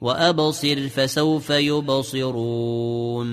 وأبصر فسوف يبصرون.